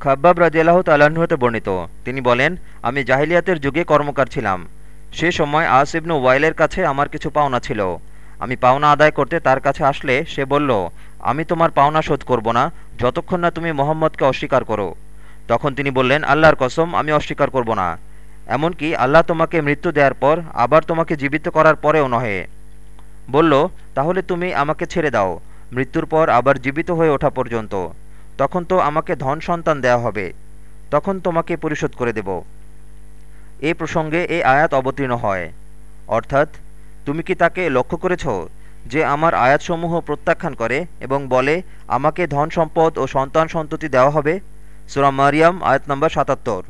খাব্বাব রাজিয়াল্লাহ হতে বর্ণিত। তিনি বলেন, আমি জাহিলিয়াতের যুগে কর্মকার ছিলাম। সে সময় আস ইবনু ওয়াইলের কাছে আমার কিছু পাওনা ছিল। আমি পাওনা আদায় করতে তার কাছে আসলে সে বলল, আমি তোমার পাওনা শোধ করব না, যতক্ষণ না তুমি মোহাম্মদকে অস্বীকার করো। তখন তিনি বললেন, আল্লাহর কসম, আমি অস্বীকার করব না। এমনকি আল্লাহ তোমাকে মৃত্যু দেওয়ার পর আবার তোমাকে জীবিত করার পরেও নহে। বলল, তাহলে তুমি আমাকে ছেড়ে দাও। মৃত্যুর পর আবার জীবিত হয়ে ওঠা পর্যন্ত। তখন তো আমাকে ধন সন্তান দেয়া হবে। তখন তোমাকে পরিশোধ করে দেব। এ প্রসঙ্গে এই আয়াত অবতীর্ণ হয়। অর্থাৎ, তুমি কি তাকে লক্ষ্য করেছ যে আমার আয়াতসমূহ প্রত্যাখ্যান করে এবং বলে, আমাকে ধন সম্পদ ও সন্তান সন্ততি দেওয়া হবে? সুরাম মারিয়াম, আয়াত নম্বর সাতাত্তর।